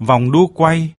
Vòng đua quay.